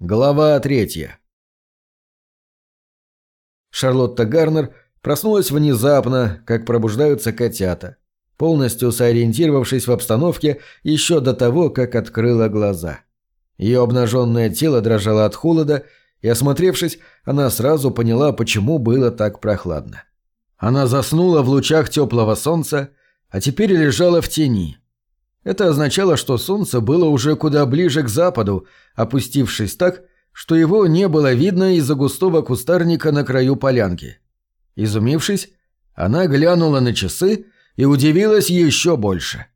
Глава третья. Шарлотта Гарнер проснулась внезапно, как пробуждаются котята, полностью сориентировавшись в обстановке еще до того, как открыла глаза. Ее обнаженное тело дрожало от холода, и, осмотревшись, она сразу поняла, почему было так прохладно. Она заснула в лучах теплого солнца, а теперь лежала в тени – это означало, что солнце было уже куда ближе к западу, опустившись так, что его не было видно из-за густого кустарника на краю полянки. Изумившись, она глянула на часы и удивилась еще больше.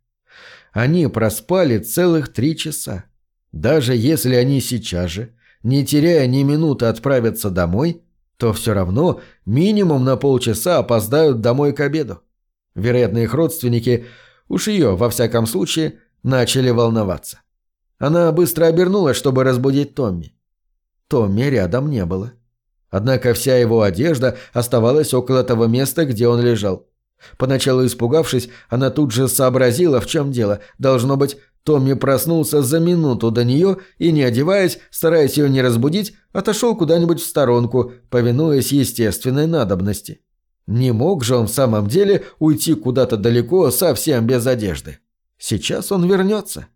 Они проспали целых три часа. Даже если они сейчас же, не теряя ни минуты, отправятся домой, то все равно минимум на полчаса опоздают домой к обеду. Вероятно, их родственники – Уж ее, во всяком случае, начали волноваться. Она быстро обернулась, чтобы разбудить Томми. Томми рядом не было. Однако вся его одежда оставалась около того места, где он лежал. Поначалу испугавшись, она тут же сообразила, в чем дело. Должно быть, Томми проснулся за минуту до нее и, не одеваясь, стараясь ее не разбудить, отошел куда-нибудь в сторонку, повинуясь естественной надобности. Не мог же он в самом деле уйти куда-то далеко совсем без одежды. Сейчас он вернется.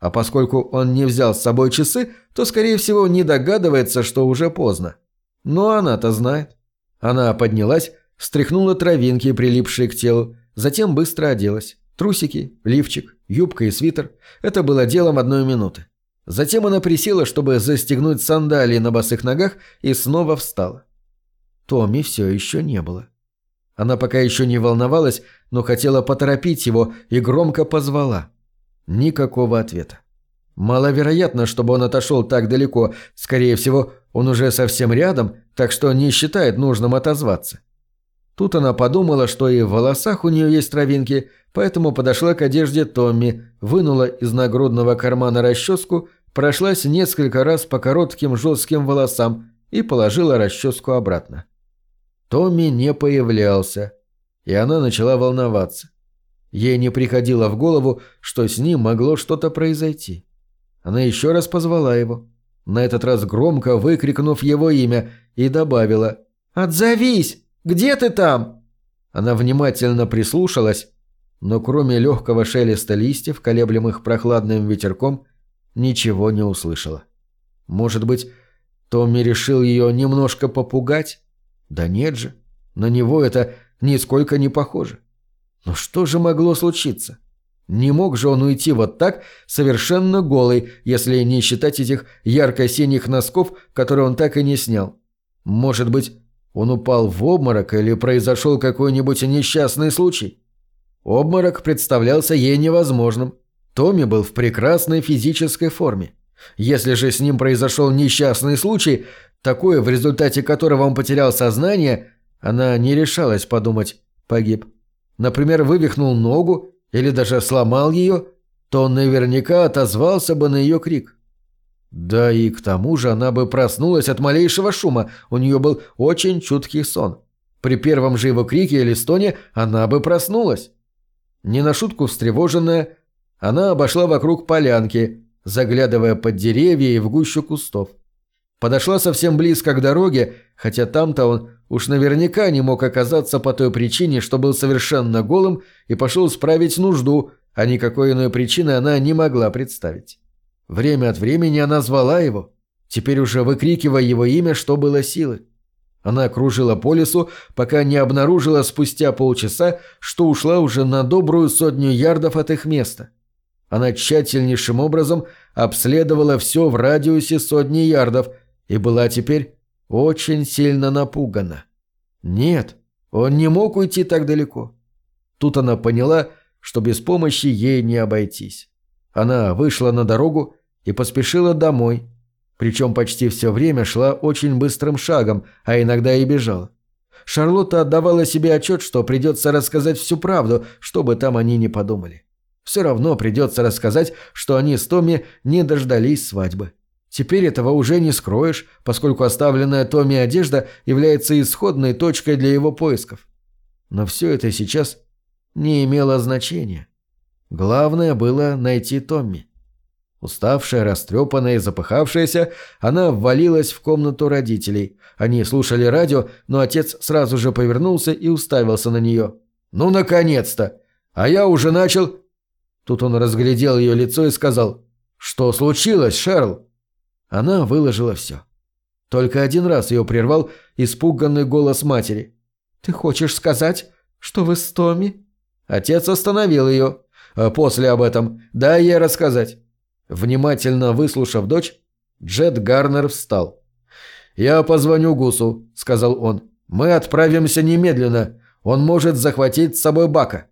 А поскольку он не взял с собой часы, то, скорее всего, не догадывается, что уже поздно. Но она-то знает. Она поднялась, стряхнула травинки, прилипшие к телу, затем быстро оделась. Трусики, лифчик, юбка и свитер – это было делом одной минуты. Затем она присела, чтобы застегнуть сандалии на босых ногах, и снова встала. Томми все еще не было. Она пока еще не волновалась, но хотела поторопить его и громко позвала. Никакого ответа. Маловероятно, чтобы он отошел так далеко. Скорее всего, он уже совсем рядом, так что не считает нужным отозваться. Тут она подумала, что и в волосах у нее есть травинки, поэтому подошла к одежде Томми, вынула из нагрудного кармана расческу, прошлась несколько раз по коротким жестким волосам и положила расческу обратно. Томми не появлялся, и она начала волноваться. Ей не приходило в голову, что с ним могло что-то произойти. Она еще раз позвала его, на этот раз громко выкрикнув его имя, и добавила «Отзовись! Где ты там?» Она внимательно прислушалась, но кроме легкого шелеста листьев, колеблемых прохладным ветерком, ничего не услышала. Может быть, Томми решил ее немножко попугать? Да нет же, на него это нисколько не похоже. Но что же могло случиться? Не мог же он уйти вот так, совершенно голый, если не считать этих ярко-синих носков, которые он так и не снял. Может быть, он упал в обморок или произошел какой-нибудь несчастный случай? Обморок представлялся ей невозможным. Томми был в прекрасной физической форме. Если же с ним произошел несчастный случай, такое, в результате которого он потерял сознание, она не решалась подумать «погиб». Например, вывихнул ногу или даже сломал ее, то он наверняка отозвался бы на ее крик. Да и к тому же она бы проснулась от малейшего шума, у нее был очень чуткий сон. При первом же его крике или стоне она бы проснулась. Не на шутку встревоженная, она обошла вокруг полянки, заглядывая под деревья и в гущу кустов. Подошла совсем близко к дороге, хотя там-то он уж наверняка не мог оказаться по той причине, что был совершенно голым и пошел справить нужду, а никакой иной причины она не могла представить. Время от времени она звала его, теперь уже выкрикивая его имя, что было силы. Она кружила по лесу, пока не обнаружила спустя полчаса, что ушла уже на добрую сотню ярдов от их места. Она тщательнейшим образом обследовала все в радиусе сотни ярдов – и была теперь очень сильно напугана. Нет, он не мог уйти так далеко. Тут она поняла, что без помощи ей не обойтись. Она вышла на дорогу и поспешила домой, причем почти все время шла очень быстрым шагом, а иногда и бежала. Шарлотта отдавала себе отчет, что придется рассказать всю правду, что бы там они ни подумали. Все равно придется рассказать, что они с Томми не дождались свадьбы. Теперь этого уже не скроешь, поскольку оставленная Томми одежда является исходной точкой для его поисков. Но все это сейчас не имело значения. Главное было найти Томми. Уставшая, растрепанная и запыхавшаяся, она ввалилась в комнату родителей. Они слушали радио, но отец сразу же повернулся и уставился на нее. «Ну, наконец-то! А я уже начал...» Тут он разглядел ее лицо и сказал «Что случилось, Шерл?» Она выложила все. Только один раз ее прервал испуганный голос матери. «Ты хочешь сказать, что вы с Томми?» Отец остановил ее. «А «После об этом. Дай ей рассказать». Внимательно выслушав дочь, Джет Гарнер встал. «Я позвоню Гусу», — сказал он. «Мы отправимся немедленно. Он может захватить с собой Бака».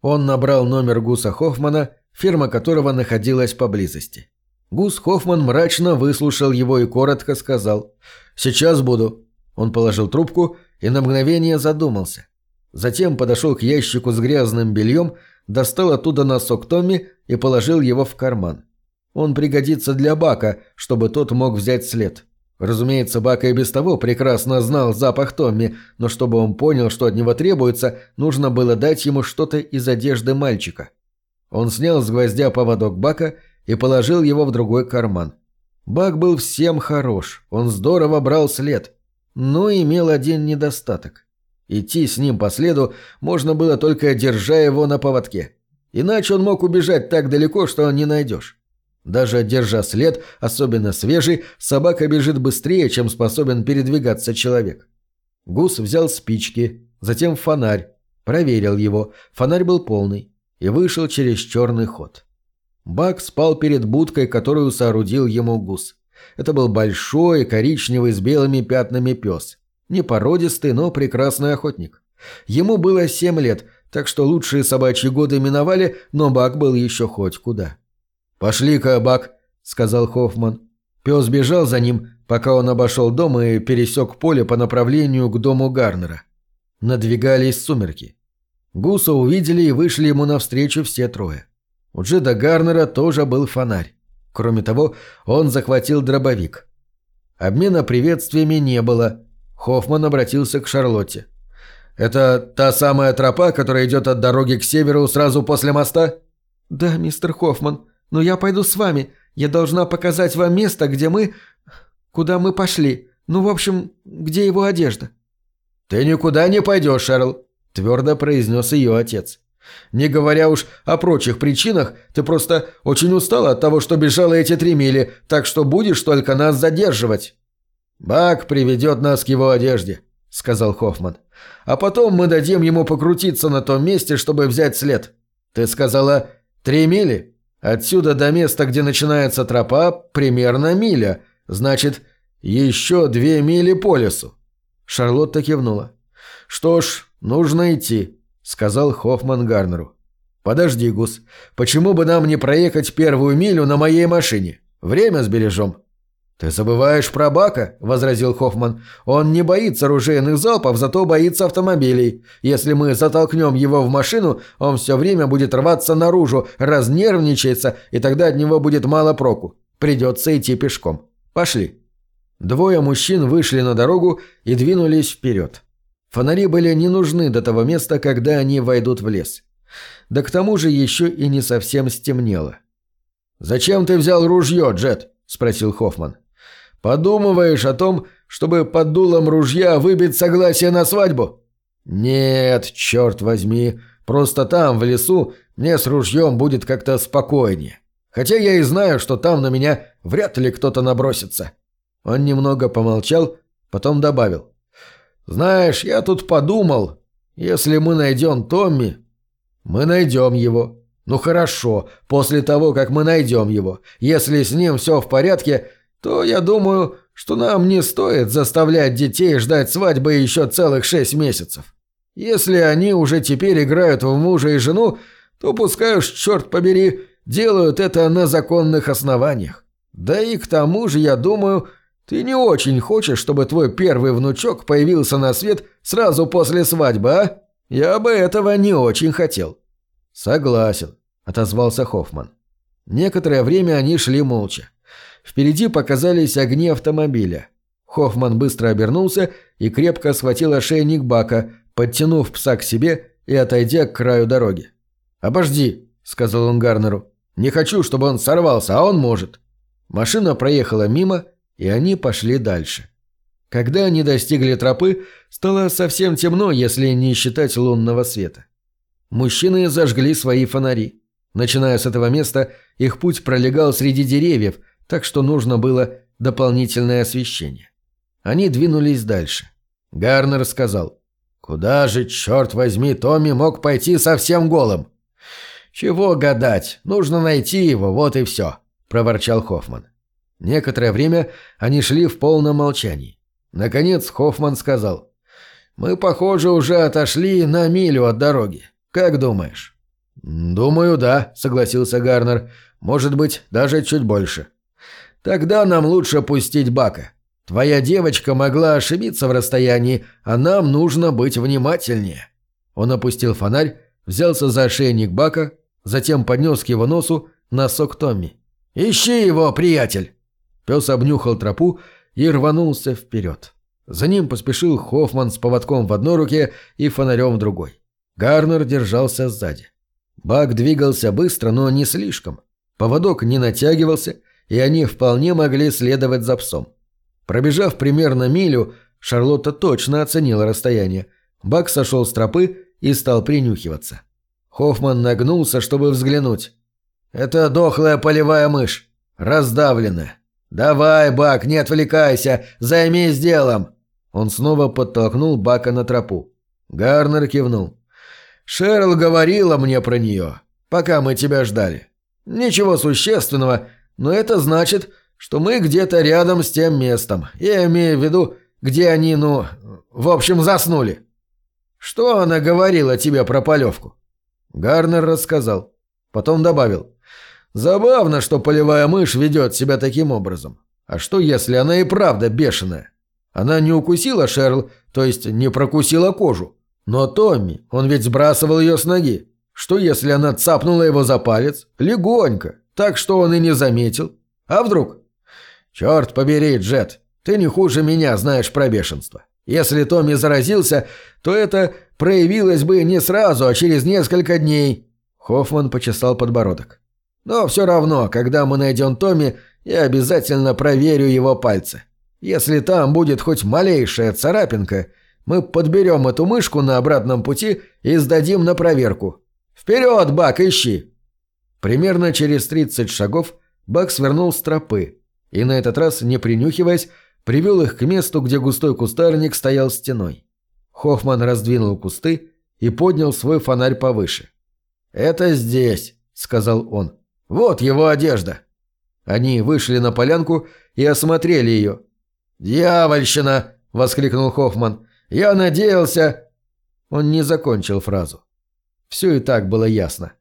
Он набрал номер Гуса Хоффмана, фирма которого находилась поблизости. Гус Хоффман мрачно выслушал его и коротко сказал «Сейчас буду». Он положил трубку и на мгновение задумался. Затем подошел к ящику с грязным бельем, достал оттуда носок Томми и положил его в карман. Он пригодится для Бака, чтобы тот мог взять след. Разумеется, Бака и без того прекрасно знал запах Томми, но чтобы он понял, что от него требуется, нужно было дать ему что-то из одежды мальчика. Он снял с гвоздя поводок Бака и положил его в другой карман. Бак был всем хорош, он здорово брал след, но имел один недостаток. Идти с ним по следу можно было только держа его на поводке. Иначе он мог убежать так далеко, что не найдешь. Даже держа след, особенно свежий, собака бежит быстрее, чем способен передвигаться человек. Гус взял спички, затем фонарь, проверил его, фонарь был полный, и вышел через черный ход. Бак спал перед будкой, которую соорудил ему гус. Это был большой, коричневый с белыми пятнами пес. Не породистый, но прекрасный охотник. Ему было семь лет, так что лучшие собачьи годы миновали, но Бак был еще хоть куда. «Пошли-ка, Бак», — сказал Хоффман. Пес бежал за ним, пока он обошел дом и пересек поле по направлению к дому Гарнера. Надвигались сумерки. Гуса увидели и вышли ему навстречу все трое. У Джеда Гарнера тоже был фонарь. Кроме того, он захватил дробовик. Обмена приветствиями не было. Хоффман обратился к Шарлотте. «Это та самая тропа, которая идет от дороги к северу сразу после моста?» «Да, мистер Хоффман. Но я пойду с вами. Я должна показать вам место, где мы... Куда мы пошли. Ну, в общем, где его одежда». «Ты никуда не пойдешь, Шерл», — твердо произнес ее отец. Не говоря уж о прочих причинах, ты просто очень устала от того, что бежала эти три мили, так что будешь только нас задерживать». «Бак приведет нас к его одежде», — сказал Хоффман. «А потом мы дадим ему покрутиться на том месте, чтобы взять след. Ты сказала три мили? Отсюда до места, где начинается тропа, примерно миля. Значит, еще две мили по лесу». Шарлотта кивнула. «Что ж, нужно идти». — сказал Хоффман Гарнеру. «Подожди, Гус, почему бы нам не проехать первую милю на моей машине? Время сбережем». «Ты забываешь про Бака», — возразил Хоффман. «Он не боится оружейных залпов, зато боится автомобилей. Если мы затолкнем его в машину, он все время будет рваться наружу, разнервничается, и тогда от него будет мало проку. Придется идти пешком. Пошли». Двое мужчин вышли на дорогу и двинулись вперед. Фонари были не нужны до того места, когда они войдут в лес. Да к тому же еще и не совсем стемнело. «Зачем ты взял ружье, Джет?» – спросил Хоффман. «Подумываешь о том, чтобы под дулом ружья выбить согласие на свадьбу?» «Нет, черт возьми, просто там, в лесу, мне с ружьем будет как-то спокойнее. Хотя я и знаю, что там на меня вряд ли кто-то набросится». Он немного помолчал, потом добавил. Знаешь, я тут подумал, если мы найдем Томми, мы найдем его. Ну хорошо, после того, как мы найдем его, если с ним все в порядке, то я думаю, что нам не стоит заставлять детей ждать свадьбы еще целых шесть месяцев. Если они уже теперь играют в мужа и жену, то пускай уж, черт побери, делают это на законных основаниях. Да и к тому же, я думаю, ты не очень хочешь, чтобы твой первый внучок появился на свет сразу после свадьбы, а? Я бы этого не очень хотел». «Согласен», — отозвался Хоффман. Некоторое время они шли молча. Впереди показались огни автомобиля. Хоффман быстро обернулся и крепко схватил ошейник Бака, подтянув пса к себе и отойдя к краю дороги. «Обожди», — сказал он Гарнеру. Не хочу, чтобы он сорвался, а он может». Машина проехала мимо, и они пошли дальше. Когда они достигли тропы, стало совсем темно, если не считать лунного света. Мужчины зажгли свои фонари. Начиная с этого места, их путь пролегал среди деревьев, так что нужно было дополнительное освещение. Они двинулись дальше. Гарнер сказал, «Куда же, черт возьми, Томми мог пойти совсем голым?» «Чего гадать? Нужно найти его, вот и все», – проворчал Хоффман. Некоторое время они шли в полном молчании. Наконец Хоффман сказал, «Мы, похоже, уже отошли на милю от дороги. Как думаешь?» «Думаю, да», – согласился Гарнер. «Может быть, даже чуть больше». «Тогда нам лучше пустить Бака. Твоя девочка могла ошибиться в расстоянии, а нам нужно быть внимательнее». Он опустил фонарь, взялся за ошейник Бака, затем поднес к его носу носок Томми. «Ищи его, приятель!» Пес обнюхал тропу и рванулся вперед. За ним поспешил Хоффман с поводком в одной руке и фонарем в другой. Гарнер держался сзади. Бак двигался быстро, но не слишком. Поводок не натягивался, и они вполне могли следовать за псом. Пробежав примерно милю, Шарлотта точно оценила расстояние. Бак сошел с тропы и стал принюхиваться. Хоффман нагнулся, чтобы взглянуть. «Это дохлая полевая мышь. Раздавленная. Давай, Бак, не отвлекайся, займись делом!» Он снова подтолкнул Бака на тропу. Гарнер кивнул. «Шерл говорила мне про нее, пока мы тебя ждали. Ничего существенного, но это значит, что мы где-то рядом с тем местом. Я имею в виду, где они, ну, в общем, заснули. Что она говорила тебе про полевку? Гарнер рассказал. Потом добавил. Забавно, что полевая мышь ведет себя таким образом. А что, если она и правда бешеная? Она не укусила Шерл, то есть не прокусила кожу. Но Томми, он ведь сбрасывал ее с ноги. Что, если она цапнула его за палец? Легонько, так что он и не заметил. А вдруг? «Черт побери, Джет, ты не хуже меня знаешь про бешенство. Если Томми заразился, то это проявилось бы не сразу, а через несколько дней». Хоффман почесал подбородок. «Но все равно, когда мы найдем Томми, я обязательно проверю его пальцы. Если там будет хоть малейшая царапинка, мы подберем эту мышку на обратном пути и сдадим на проверку. Вперед, Бак, ищи!» Примерно через 30 шагов Бак свернул с тропы, и на этот раз, не принюхиваясь, привел их к месту, где густой кустарник стоял стеной. Хоффман раздвинул кусты и поднял свой фонарь повыше. «Это здесь», — сказал он. «Вот его одежда». Они вышли на полянку и осмотрели ее. «Дьявольщина!» — воскликнул Хоффман. «Я надеялся...» Он не закончил фразу. Все и так было ясно.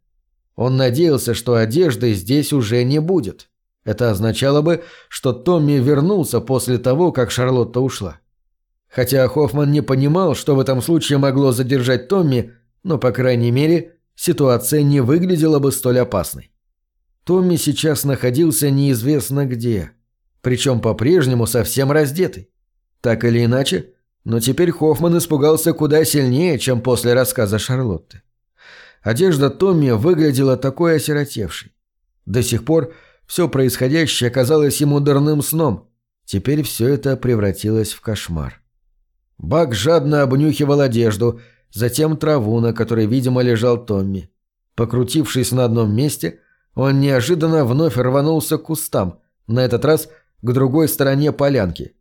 Он надеялся, что одежды здесь уже не будет. Это означало бы, что Томми вернулся после того, как Шарлотта ушла. Хотя Хоффман не понимал, что в этом случае могло задержать Томми, но, по крайней мере, ситуация не выглядела бы столь опасной. Томми сейчас находился неизвестно где, причем по-прежнему совсем раздетый. Так или иначе, но теперь Хоффман испугался куда сильнее, чем после рассказа Шарлотты. Одежда Томми выглядела такой осиротевшей. До сих пор все происходящее казалось ему дурным сном. Теперь все это превратилось в кошмар. Бак жадно обнюхивал одежду, затем траву, на которой, видимо, лежал Томми. Покрутившись на одном месте, он неожиданно вновь рванулся к кустам, на этот раз к другой стороне полянки.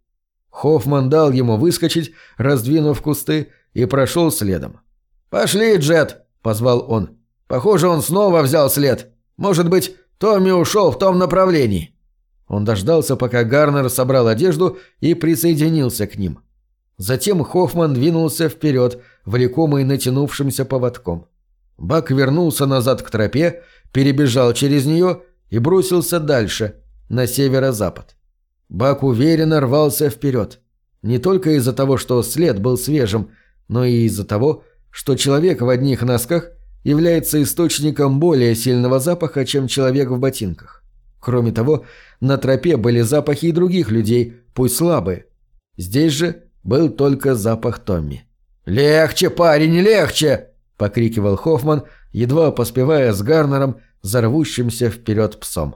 Хоффман дал ему выскочить, раздвинув кусты, и прошел следом. «Пошли, Джет!» – позвал он. «Похоже, он снова взял след. Может быть, Томми ушел в том направлении». Он дождался, пока Гарнер собрал одежду и присоединился к ним. Затем Хоффман двинулся вперед, влекомый натянувшимся поводком. Бак вернулся назад к тропе, перебежал через нее и бросился дальше, на северо-запад. Бак уверенно рвался вперед. Не только из-за того, что след был свежим, но и из-за того, что человек в одних носках является источником более сильного запаха, чем человек в ботинках. Кроме того, на тропе были запахи и других людей, пусть слабые. Здесь же был только запах Томми. «Легче, парень, легче!» – покрикивал Хоффман, едва поспевая с Гарнером за рвущимся вперед псом.